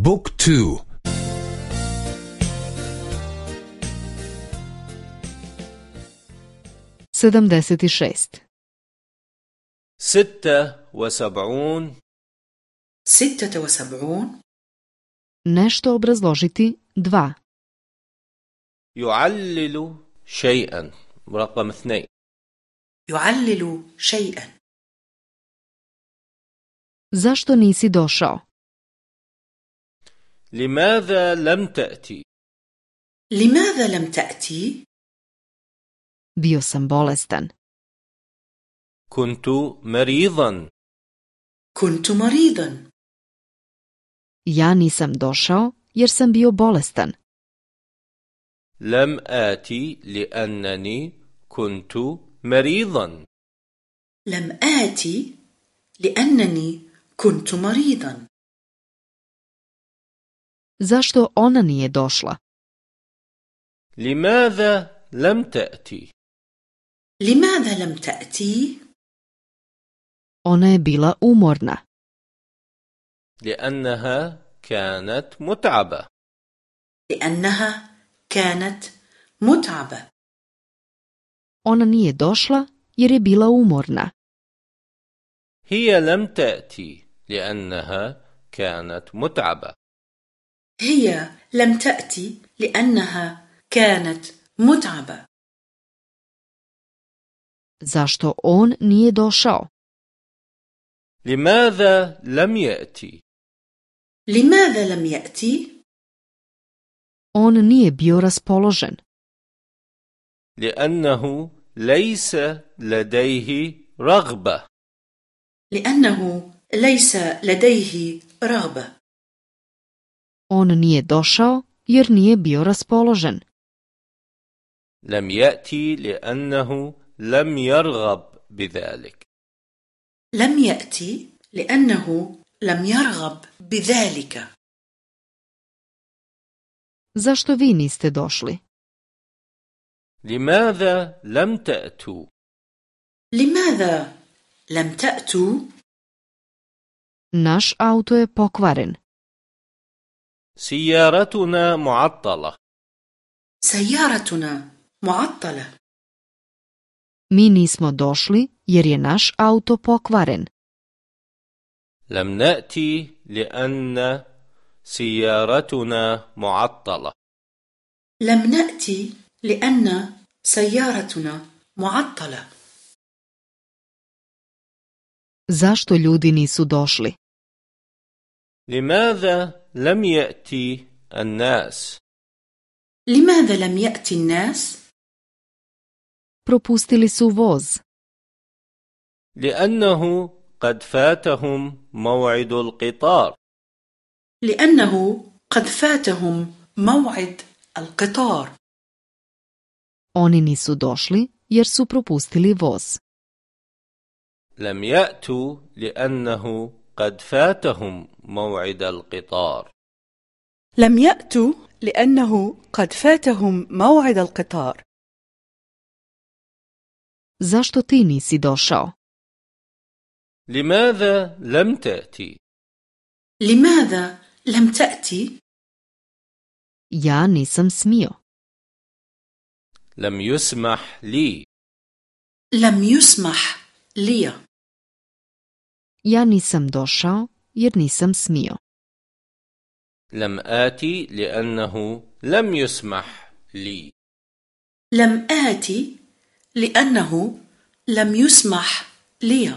بوك تو. sedamdeset šest ستة وسبعون. ستة وسبعون. Nešto obrazložiti dva. يعلل شيئا. رقم اثنين. يعلل شيئا. Zašto nisi došao? لماذا لم تأتي لماذا لم تأتي؟ Bio sam bolestan. كنت مريضا كنت مريضا Ja nisam došao jer sam bio bolestan. لم آتي لأنني كنت مريضا لم آتي لأنني كنت مريضا Zašto ona nije došla? لماذا لم تأتي لماذا لم تأتي؟ Ona je bila umorna. لأنها كانت متعبة لأنها كانت متعبة Ona nije došla jer je bila umorna. هي لم تأتي لأنها كانت متعبة هي لم تأتي لأنها كانت متعبة Zašto on nije došao? لماذا لم يأتي لماذا لم يأتي؟ On nije bio raspoložen. لأنه ليس لديه رغبة لأنه ليس لديه رغبة On nije došao jer nije bio raspoložen. لم يأتي لأنه لم يرغب بذلك لم يأتي لأنه لم يرغب بذلك Zašto vi niste došli? لماذا لم تأتوا لماذا لم تأتوا؟ Naš auto je pokvaren. سيارتنا معطلة سيارتنا معطلة Mi nismo došli jer je naš auto pokvaren. لم نأتي لأن سيارتنا معطلة لم نأتي لأن سيارتنا معطلة Zašto ljudi nisu došli? لماذا لم يأتي الناس لماذا لم يأتي الناس؟ Propustili su voz. لأنه قد فاتهم موعد القطار لأنه قد فاتهم موعد القطار Oni nisu došli jer su propustili voz. لم يأتوا لأنه قد فاتهم موعد القطار لم يأتوا لأنه قد فاتهم موعد القطار Zašto ti nisi došao? لماذا لم تأتي لماذا لم تأتي؟ Ja nisam smio. لم يسمح لي لم يسمح لي Ja nisam došao jer nisam smio. لم آتي لأنه لم يسمح لي لم آتي لأنه لم يسمح لي